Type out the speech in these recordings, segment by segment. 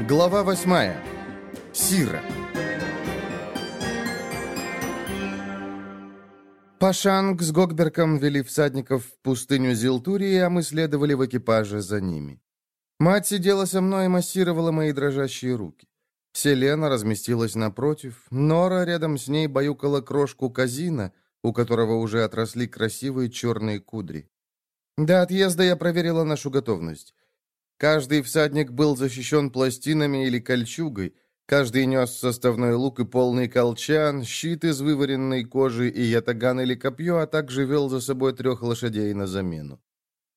Глава восьмая. Сира. Пашанг с Гогберком вели всадников в пустыню Зилтурии, а мы следовали в экипаже за ними. Мать сидела со мной и массировала мои дрожащие руки. Селена разместилась напротив, Нора рядом с ней баюкала крошку казина, у которого уже отросли красивые черные кудри. До отъезда я проверила нашу готовность. Каждый всадник был защищен пластинами или кольчугой, каждый нес составной лук и полный колчан, щит из вываренной кожи и ятаган или копье, а также вел за собой трех лошадей на замену.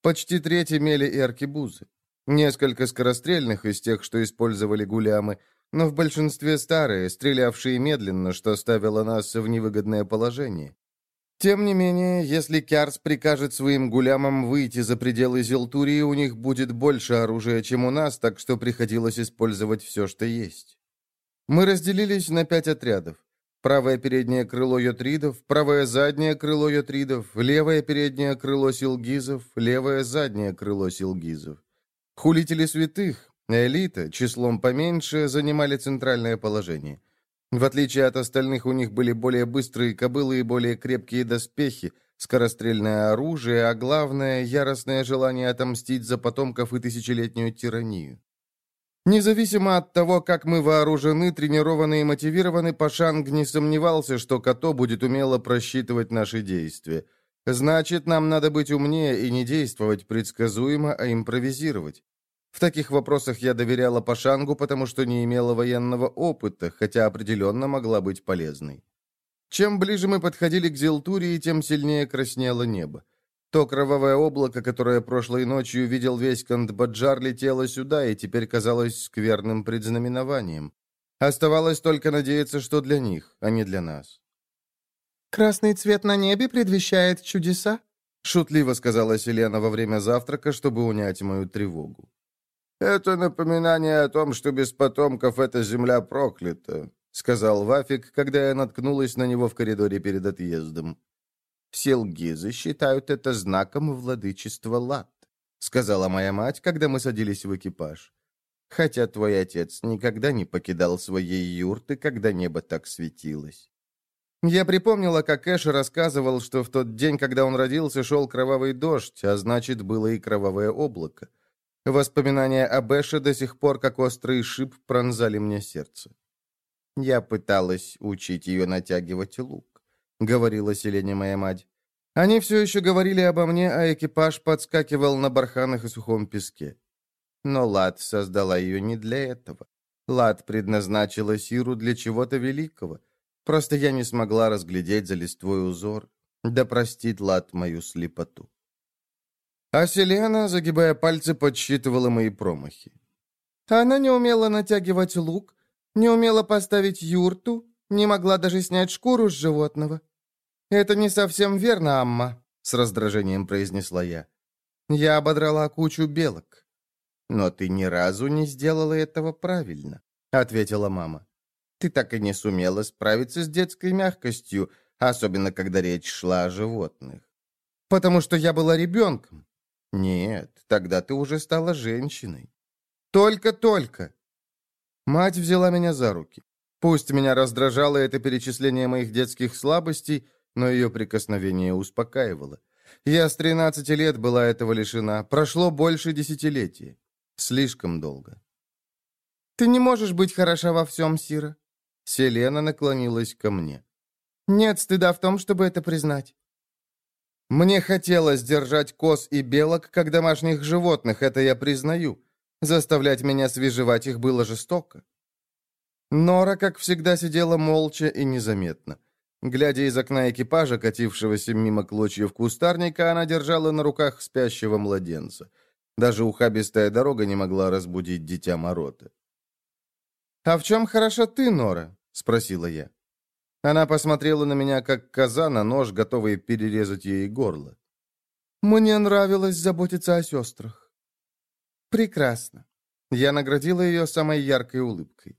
Почти треть имели и аркебузы. Несколько скорострельных из тех, что использовали гулямы, но в большинстве старые, стрелявшие медленно, что ставило нас в невыгодное положение. Тем не менее, если Кярс прикажет своим гулямам выйти за пределы Зелтурии, у них будет больше оружия, чем у нас, так что приходилось использовать все, что есть. Мы разделились на пять отрядов. Правое переднее крыло йотридов, правое заднее крыло йотридов, левое переднее крыло силгизов, левое заднее крыло силгизов. Хулители святых, элита, числом поменьше, занимали центральное положение. В отличие от остальных, у них были более быстрые кобылы и более крепкие доспехи, скорострельное оружие, а главное — яростное желание отомстить за потомков и тысячелетнюю тиранию. Независимо от того, как мы вооружены, тренированы и мотивированы, Пашанг не сомневался, что Като будет умело просчитывать наши действия. Значит, нам надо быть умнее и не действовать предсказуемо, а импровизировать. В таких вопросах я доверяла Пашангу, потому что не имела военного опыта, хотя определенно могла быть полезной. Чем ближе мы подходили к Зелтурии, тем сильнее краснело небо. То кровавое облако, которое прошлой ночью видел весь Кандбаджар, летело сюда и теперь казалось скверным предзнаменованием. Оставалось только надеяться, что для них, а не для нас. «Красный цвет на небе предвещает чудеса», — шутливо сказала Селена во время завтрака, чтобы унять мою тревогу. «Это напоминание о том, что без потомков эта земля проклята», сказал Вафик, когда я наткнулась на него в коридоре перед отъездом. «Селгизы считают это знаком владычества Лат», сказала моя мать, когда мы садились в экипаж. «Хотя твой отец никогда не покидал своей юрты, когда небо так светилось». Я припомнила, как Эш рассказывал, что в тот день, когда он родился, шел кровавый дождь, а значит, было и кровавое облако. Воспоминания об Эше до сих пор, как острый шип, пронзали мне сердце. «Я пыталась учить ее натягивать лук», — говорила Селене моя мать. Они все еще говорили обо мне, а экипаж подскакивал на барханах и сухом песке. Но Лад создала ее не для этого. Лад предназначила Сиру для чего-то великого. Просто я не смогла разглядеть за листвой узор. Да простит Лад мою слепоту. А Селена, загибая пальцы, подсчитывала мои промахи. Она не умела натягивать лук, не умела поставить юрту, не могла даже снять шкуру с животного. «Это не совсем верно, Амма», — с раздражением произнесла я. «Я ободрала кучу белок». «Но ты ни разу не сделала этого правильно», — ответила мама. «Ты так и не сумела справиться с детской мягкостью, особенно когда речь шла о животных». «Потому что я была ребенком. «Нет, тогда ты уже стала женщиной». «Только-только». Мать взяла меня за руки. Пусть меня раздражало это перечисление моих детских слабостей, но ее прикосновение успокаивало. Я с 13 лет была этого лишена. Прошло больше десятилетия. Слишком долго. «Ты не можешь быть хороша во всем, Сира». Селена наклонилась ко мне. «Нет стыда в том, чтобы это признать. Мне хотелось держать коз и белок, как домашних животных, это я признаю. Заставлять меня свежевать их было жестоко. Нора, как всегда, сидела молча и незаметно. Глядя из окна экипажа, катившегося мимо клочьев кустарника, она держала на руках спящего младенца. Даже ухабистая дорога не могла разбудить дитя Морота. «А в чем хороша ты, Нора?» — спросила я. Она посмотрела на меня, как коза на нож, готовый перерезать ей горло. «Мне нравилось заботиться о сестрах». «Прекрасно». Я наградила ее самой яркой улыбкой.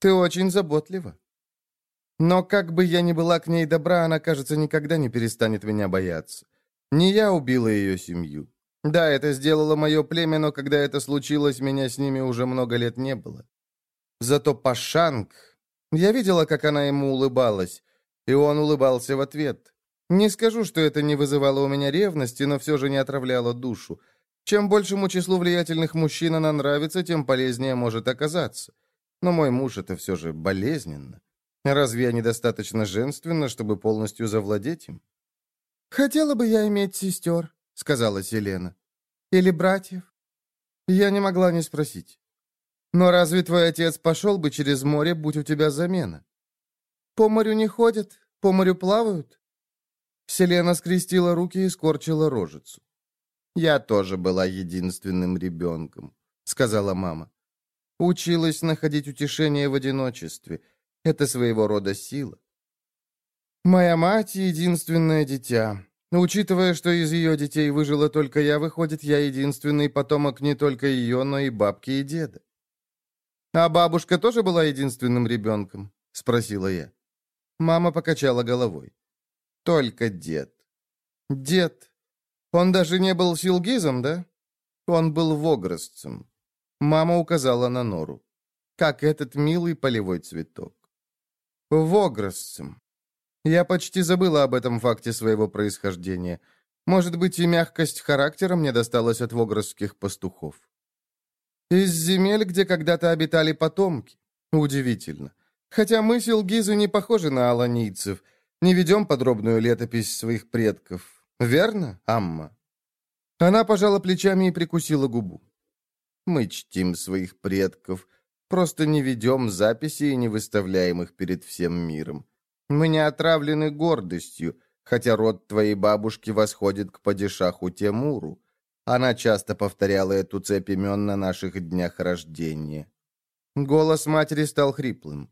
«Ты очень заботлива». Но как бы я ни была к ней добра, она, кажется, никогда не перестанет меня бояться. Не я убила ее семью. Да, это сделало мое племя, но когда это случилось, меня с ними уже много лет не было. Зато Пашанг... Я видела, как она ему улыбалась, и он улыбался в ответ. Не скажу, что это не вызывало у меня ревности, но все же не отравляло душу. Чем большему числу влиятельных мужчин она нравится, тем полезнее может оказаться. Но мой муж — это все же болезненно. Разве я недостаточно женственна, чтобы полностью завладеть им? «Хотела бы я иметь сестер», — сказала Селена. «Или братьев?» Я не могла не спросить. «Но разве твой отец пошел бы через море, будь у тебя замена?» «По морю не ходят, по морю плавают?» Селена скрестила руки и скорчила рожицу. «Я тоже была единственным ребенком», — сказала мама. «Училась находить утешение в одиночестве. Это своего рода сила. Моя мать — единственное дитя. Учитывая, что из ее детей выжила только я, выходит, я единственный потомок не только ее, но и бабки и деда. «А бабушка тоже была единственным ребенком?» — спросила я. Мама покачала головой. «Только дед». «Дед. Он даже не был силгизом, да?» «Он был вогростцем». Мама указала на нору. «Как этот милый полевой цветок». «Вогростцем. Я почти забыла об этом факте своего происхождения. Может быть, и мягкость характера мне досталась от вогросских пастухов. Из земель, где когда-то обитали потомки. Удивительно. Хотя мы, силгизы, не похожи на аланийцев, не ведем подробную летопись своих предков. Верно, Амма?» Она пожала плечами и прикусила губу. «Мы чтим своих предков, просто не ведем записи и не выставляем их перед всем миром. Мы не отравлены гордостью, хотя род твоей бабушки восходит к падишаху Темуру. Она часто повторяла эту цепь имен на наших днях рождения. Голос матери стал хриплым.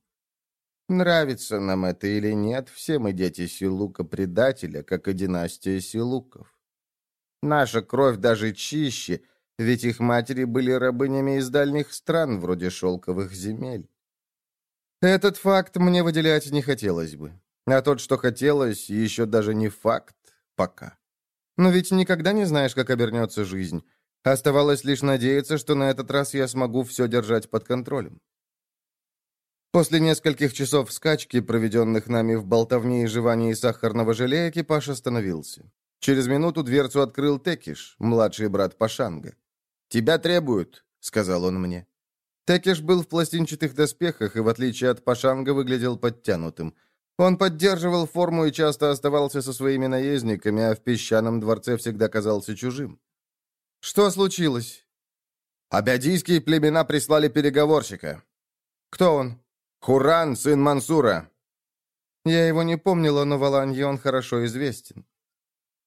Нравится нам это или нет, все мы дети Силука-предателя, как и династия Силуков. Наша кровь даже чище, ведь их матери были рабынями из дальних стран, вроде шелковых земель. Этот факт мне выделять не хотелось бы. А тот, что хотелось, еще даже не факт пока. Но ведь никогда не знаешь, как обернется жизнь. Оставалось лишь надеяться, что на этот раз я смогу все держать под контролем. После нескольких часов скачки, проведенных нами в болтовне и жевании сахарного желе, экипаж остановился. Через минуту дверцу открыл Текиш, младший брат Пашанга. «Тебя требуют», — сказал он мне. Текеш был в пластинчатых доспехах и, в отличие от Пашанга, выглядел подтянутым. Он поддерживал форму и часто оставался со своими наездниками, а в песчаном дворце всегда казался чужим. «Что случилось?» «Абядийские племена прислали переговорщика». «Кто он?» «Хуран, сын Мансура». Я его не помнила, но в Аланье он хорошо известен.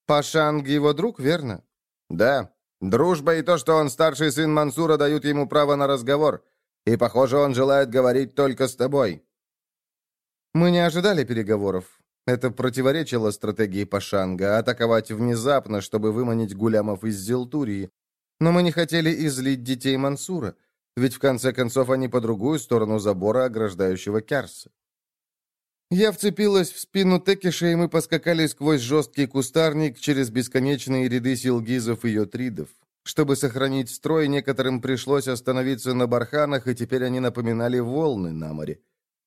«Пашанг его друг, верно?» «Да. Дружба и то, что он старший сын Мансура, дают ему право на разговор. И, похоже, он желает говорить только с тобой». Мы не ожидали переговоров. Это противоречило стратегии Пашанга — атаковать внезапно, чтобы выманить гулямов из Зелтурии. Но мы не хотели излить детей Мансура, ведь в конце концов они по другую сторону забора, ограждающего Керса. Я вцепилась в спину Текиша, и мы поскакали сквозь жесткий кустарник через бесконечные ряды силгизов и йотридов. Чтобы сохранить строй, некоторым пришлось остановиться на барханах, и теперь они напоминали волны на море.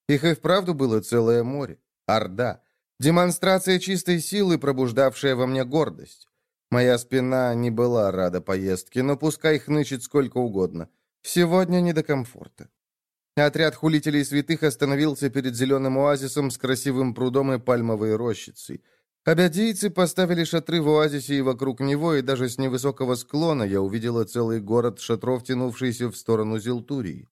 Их и вправду было целое море. Орда. Демонстрация чистой силы, пробуждавшая во мне гордость. Моя спина не была рада поездке, но пускай хнычет сколько угодно. Сегодня не до комфорта. Отряд хулителей святых остановился перед зеленым оазисом с красивым прудом и пальмовой рощицей. Абядийцы поставили шатры в оазисе и вокруг него, и даже с невысокого склона я увидела целый город шатров, тянувшийся в сторону Зилтурии.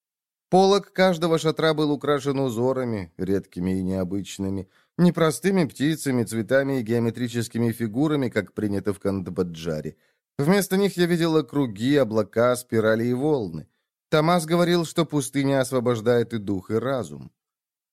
Полок каждого шатра был украшен узорами, редкими и необычными, непростыми птицами, цветами и геометрическими фигурами, как принято в Кандбаджаре. Вместо них я видела круги, облака, спирали и волны. Томас говорил, что пустыня освобождает и дух, и разум.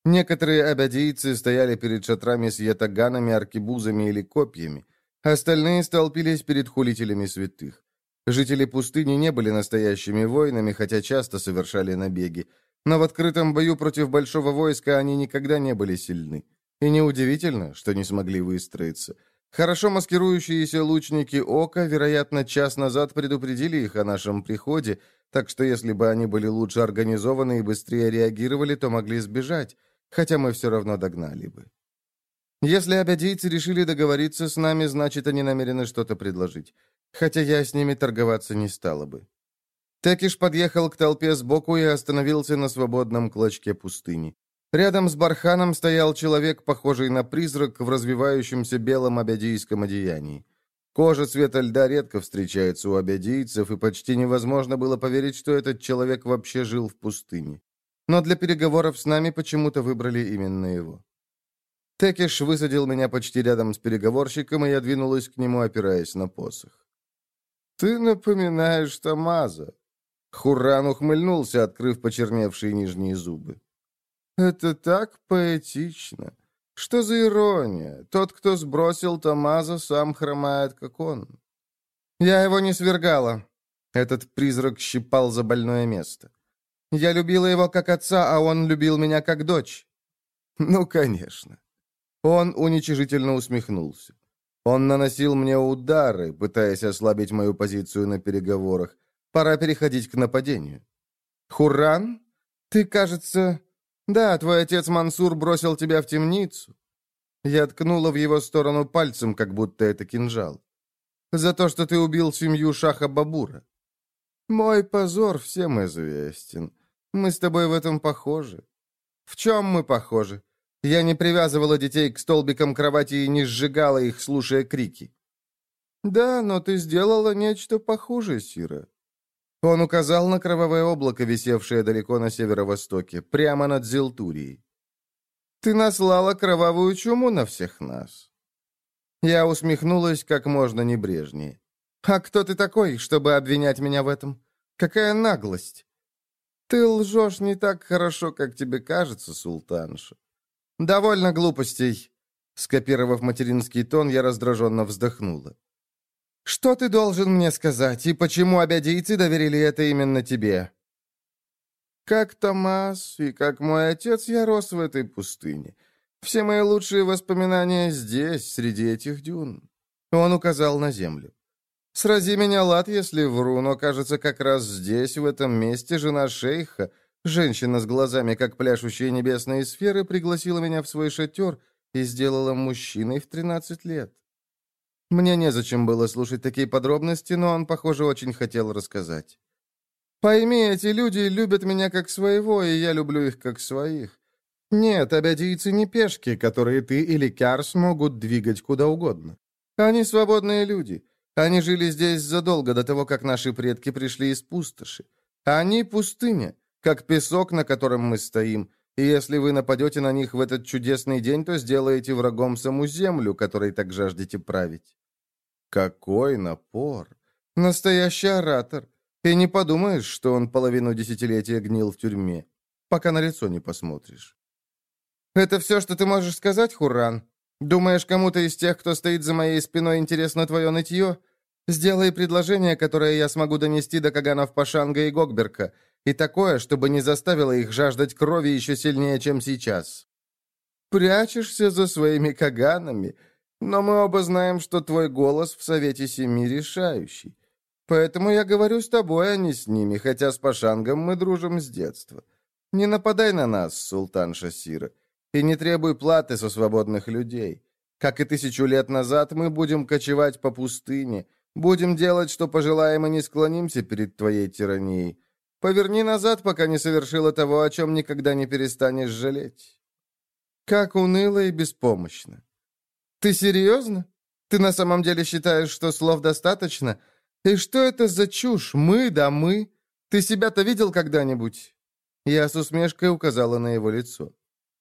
Некоторые абядийцы стояли перед шатрами с ятаганами, аркебузами или копьями. Остальные столпились перед хулителями святых. Жители пустыни не были настоящими воинами, хотя часто совершали набеги. Но в открытом бою против большого войска они никогда не были сильны. И неудивительно, что не смогли выстроиться. Хорошо маскирующиеся лучники Ока, вероятно, час назад предупредили их о нашем приходе, так что если бы они были лучше организованы и быстрее реагировали, то могли сбежать, хотя мы все равно догнали бы. Если обядийцы решили договориться с нами, значит, они намерены что-то предложить, хотя я с ними торговаться не стала бы. Текиш подъехал к толпе сбоку и остановился на свободном клочке пустыни. Рядом с барханом стоял человек, похожий на призрак в развивающемся белом абядийском одеянии. Кожа цвета льда редко встречается у абядийцев, и почти невозможно было поверить, что этот человек вообще жил в пустыне. Но для переговоров с нами почему-то выбрали именно его. Текиш высадил меня почти рядом с переговорщиком, и я двинулась к нему, опираясь на посох. «Ты напоминаешь Тамаза». Хурран ухмыльнулся, открыв почерневшие нижние зубы. Это так поэтично. Что за ирония? Тот, кто сбросил Тамаза, сам хромает, как он. Я его не свергала. Этот призрак щипал за больное место. Я любила его как отца, а он любил меня как дочь. Ну, конечно. Он уничижительно усмехнулся. Он наносил мне удары, пытаясь ослабить мою позицию на переговорах. Пора переходить к нападению. Хурран, ты, кажется, «Да, твой отец Мансур бросил тебя в темницу». Я ткнула в его сторону пальцем, как будто это кинжал. «За то, что ты убил семью Шаха Бабура». «Мой позор всем известен. Мы с тобой в этом похожи». «В чем мы похожи? Я не привязывала детей к столбикам кровати и не сжигала их, слушая крики». «Да, но ты сделала нечто похуже, Сира. Он указал на кровавое облако, висевшее далеко на северо-востоке, прямо над Зелтурией. «Ты наслала кровавую чуму на всех нас». Я усмехнулась как можно небрежнее. «А кто ты такой, чтобы обвинять меня в этом? Какая наглость!» «Ты лжешь не так хорошо, как тебе кажется, султанша». «Довольно глупостей». Скопировав материнский тон, я раздраженно вздохнула. Что ты должен мне сказать, и почему обядийцы доверили это именно тебе?» «Как Томас и как мой отец я рос в этой пустыне. Все мои лучшие воспоминания здесь, среди этих дюн». Он указал на землю. «Срази меня, лад, если вру, но, кажется, как раз здесь, в этом месте, жена шейха, женщина с глазами, как пляшущие небесные сферы, пригласила меня в свой шатер и сделала мужчиной в тринадцать лет. Мне незачем было слушать такие подробности, но он, похоже, очень хотел рассказать. «Пойми, эти люди любят меня как своего, и я люблю их как своих. Нет, обядийцы не пешки, которые ты или Кярс могут двигать куда угодно. Они свободные люди. Они жили здесь задолго до того, как наши предки пришли из пустоши. Они пустыня, как песок, на котором мы стоим, и если вы нападете на них в этот чудесный день, то сделаете врагом саму землю, которой так жаждете править. Какой напор! Настоящий оратор. И не подумаешь, что он половину десятилетия гнил в тюрьме, пока на лицо не посмотришь. Это все, что ты можешь сказать, Хурран? Думаешь, кому-то из тех, кто стоит за моей спиной, интересно твое нытье? Сделай предложение, которое я смогу донести до Каганов Пашанга и Гогберка, и такое, чтобы не заставило их жаждать крови еще сильнее, чем сейчас. Прячешься за своими Каганами, но мы оба знаем, что твой голос в Совете Семи решающий. Поэтому я говорю с тобой, а не с ними, хотя с Пашангом мы дружим с детства. Не нападай на нас, султан Шасира, и не требуй платы со свободных людей. Как и тысячу лет назад, мы будем кочевать по пустыне, будем делать, что пожелаем, и не склонимся перед твоей тиранией. Поверни назад, пока не совершила того, о чем никогда не перестанешь жалеть. Как уныло и беспомощно. «Ты серьезно? Ты на самом деле считаешь, что слов достаточно? И что это за чушь? Мы, да мы. Ты себя-то видел когда-нибудь?» Я с усмешкой указала на его лицо.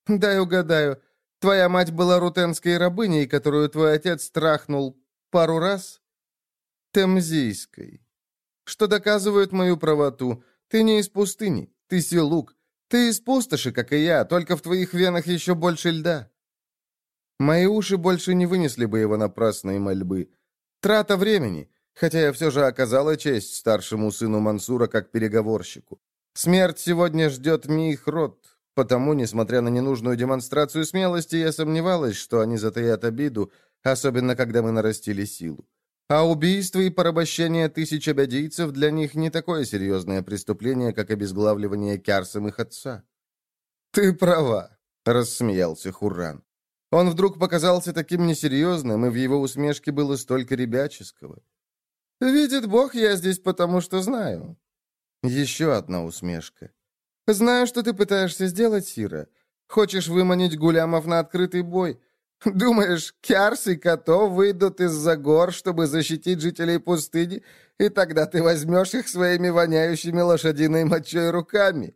«Дай угадаю. Твоя мать была рутенской рабыней, которую твой отец трахнул пару раз?» «Темзийской. Что доказывает мою правоту. Ты не из пустыни. Ты силук. Ты из пустоши, как и я, только в твоих венах еще больше льда. Мои уши больше не вынесли бы его напрасной мольбы. Трата времени, хотя я все же оказала честь старшему сыну Мансура как переговорщику. Смерть сегодня ждет их род, потому, несмотря на ненужную демонстрацию смелости, я сомневалась, что они затаят обиду, особенно когда мы нарастили силу. А убийство и порабощение тысяч обядийцев для них не такое серьезное преступление, как обезглавливание Кярсом их отца. «Ты права», — рассмеялся Хурран. Он вдруг показался таким несерьезным, и в его усмешке было столько ребяческого. «Видит Бог, я здесь потому, что знаю». Еще одна усмешка. «Знаю, что ты пытаешься сделать, Сира. Хочешь выманить гулямов на открытый бой. Думаешь, Кярс и Като выйдут из-за гор, чтобы защитить жителей пустыни, и тогда ты возьмешь их своими воняющими лошадиной мочой руками?»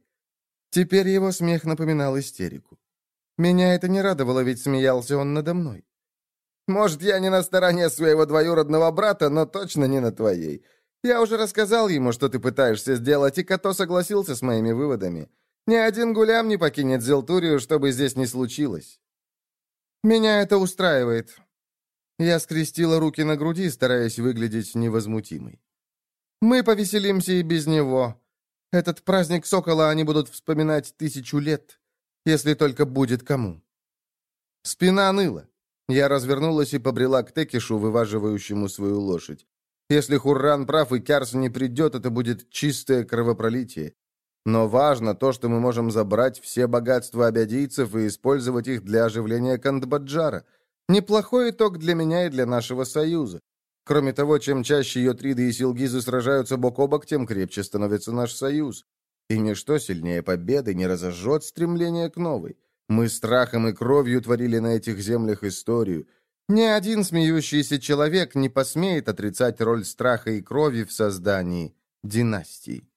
Теперь его смех напоминал истерику. Меня это не радовало, ведь смеялся он надо мной. «Может, я не на стороне своего двоюродного брата, но точно не на твоей. Я уже рассказал ему, что ты пытаешься сделать, и Като согласился с моими выводами. Ни один гулям не покинет Зелтурию, чтобы здесь не случилось. Меня это устраивает. Я скрестила руки на груди, стараясь выглядеть невозмутимой. Мы повеселимся и без него. Этот праздник Сокола они будут вспоминать тысячу лет, если только будет кому. Спина ныла. Я развернулась и побрела к Текишу, вываживающему свою лошадь. Если Хурран прав и Кярс не придет, это будет чистое кровопролитие. Но важно то, что мы можем забрать все богатства абядийцев и использовать их для оживления Кандбаджара. Неплохой итог для меня и для нашего союза. Кроме того, чем чаще Йотриды и Силгизы сражаются бок о бок, тем крепче становится наш союз. И ничто сильнее победы не разожжет стремление к новой. Мы страхом и кровью творили на этих землях историю. Ни один смеющийся человек не посмеет отрицать роль страха и крови в создании династии.